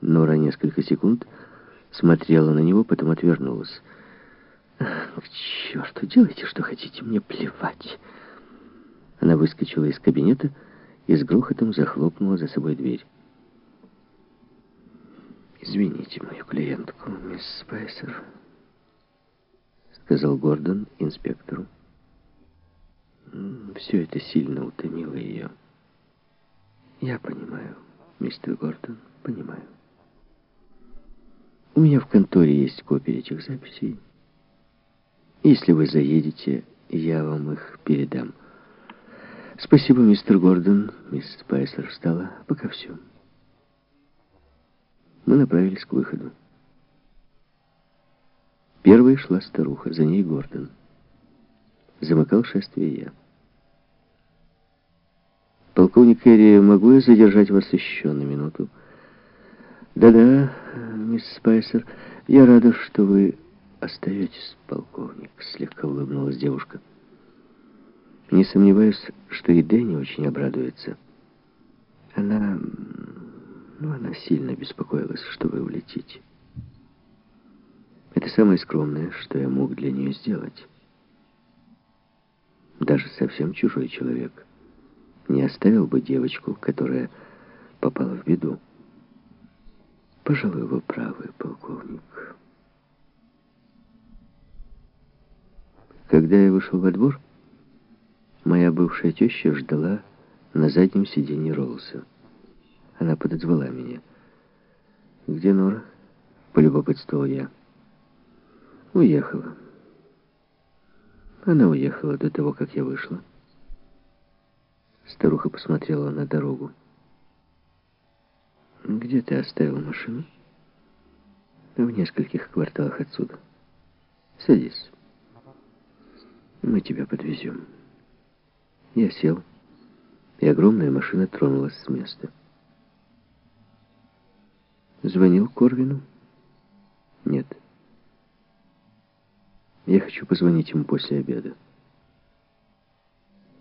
Нора несколько секунд смотрела на него, потом отвернулась. «К черту, делайте, что хотите, мне плевать!» Она выскочила из кабинета и с грохотом захлопнула за собой дверь. «Извините мою клиентку, мисс Спайсер», — сказал Гордон инспектору. Все это сильно утомило ее. «Я понимаю, мистер Гордон, понимаю. У меня в конторе есть копии этих записей. Если вы заедете, я вам их передам». «Спасибо, мистер Гордон». Мисс Спайсер встала. «Пока все». Мы направились к выходу. Первой шла старуха, за ней Гордон. Замыкал шествие я. «Полковник Керри, могу я задержать вас еще на минуту?» «Да-да, мисс Спайсер, я рада, что вы остаетесь, полковник», — слегка улыбнулась девушка. Не сомневаюсь, что и Дэнни очень обрадуется. Она... Ну, она сильно беспокоилась, что вы улетите. Это самое скромное, что я мог для нее сделать. Даже совсем чужой человек не оставил бы девочку, которая попала в беду. Пожалуй, вы правы, полковник. Когда я вышел во двор, Моя бывшая теща ждала на заднем сиденье Роуса. Она подозвала меня. «Где Нора?» — полюбопытствовал я. «Уехала». Она уехала до того, как я вышла. Старуха посмотрела на дорогу. «Где ты оставил машину?» «В нескольких кварталах отсюда. Садись. Мы тебя подвезем». Я сел, и огромная машина тронулась с места. Звонил Корвину? Нет. Я хочу позвонить ему после обеда.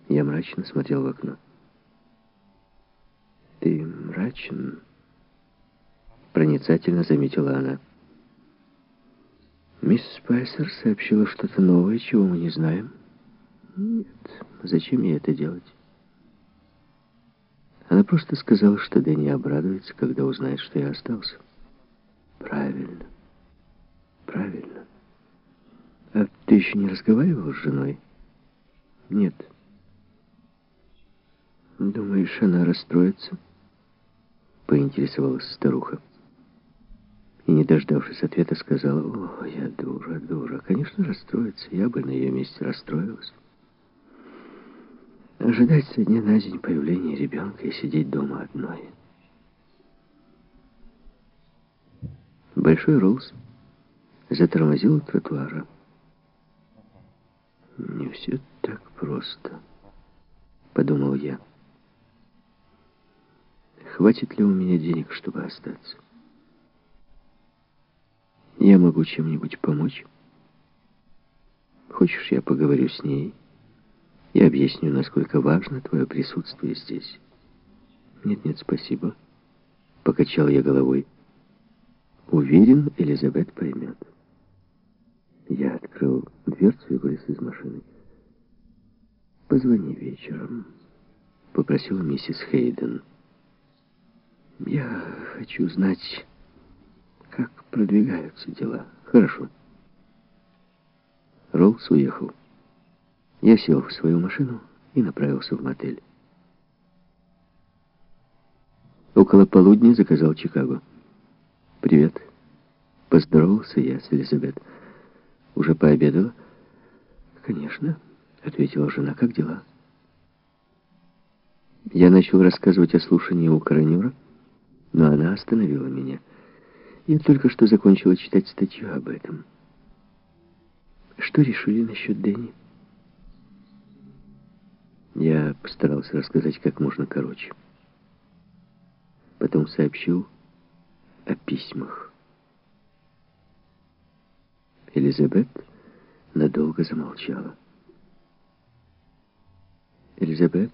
Я мрачно смотрел в окно. «Ты мрачен?» Проницательно заметила она. «Мисс Спайсер сообщила что-то новое, чего мы не знаем». Нет, зачем ей это делать? Она просто сказала, что Дэнни обрадуется, когда узнает, что я остался. Правильно. Правильно. А ты еще не разговаривал с женой? Нет. Думаешь, она расстроится? Поинтересовалась старуха. И, не дождавшись ответа, сказала, «О, я дура, дура. Конечно, расстроится. Я бы на ее месте расстроилась». Ожидать со дня на день появления ребенка и сидеть дома одной. Большой Роллс затормозил у тротуара. «Не все так просто», — подумал я. «Хватит ли у меня денег, чтобы остаться? Я могу чем-нибудь помочь? Хочешь, я поговорю с ней?» Я объясню, насколько важно твое присутствие здесь. Нет-нет, спасибо. Покачал я головой. Уверен, Элизабет поймет. Я открыл дверцу и вылез из машины. «Позвони вечером», — попросила миссис Хейден. «Я хочу знать, продвигаются дела. Хорошо». Роллс уехал. Я сел в свою машину и направился в мотель. Около полудня заказал Чикаго. «Привет». Поздоровался я с Элизабет. «Уже пообедала?» «Конечно», — ответила жена. «Как дела?» Я начал рассказывать о слушании у коронера, но она остановила меня. Я только что закончила читать статью об этом. Что решили насчет Дэнни? Я постарался рассказать как можно короче. Потом сообщил о письмах. Элизабет надолго замолчала. «Элизабет?»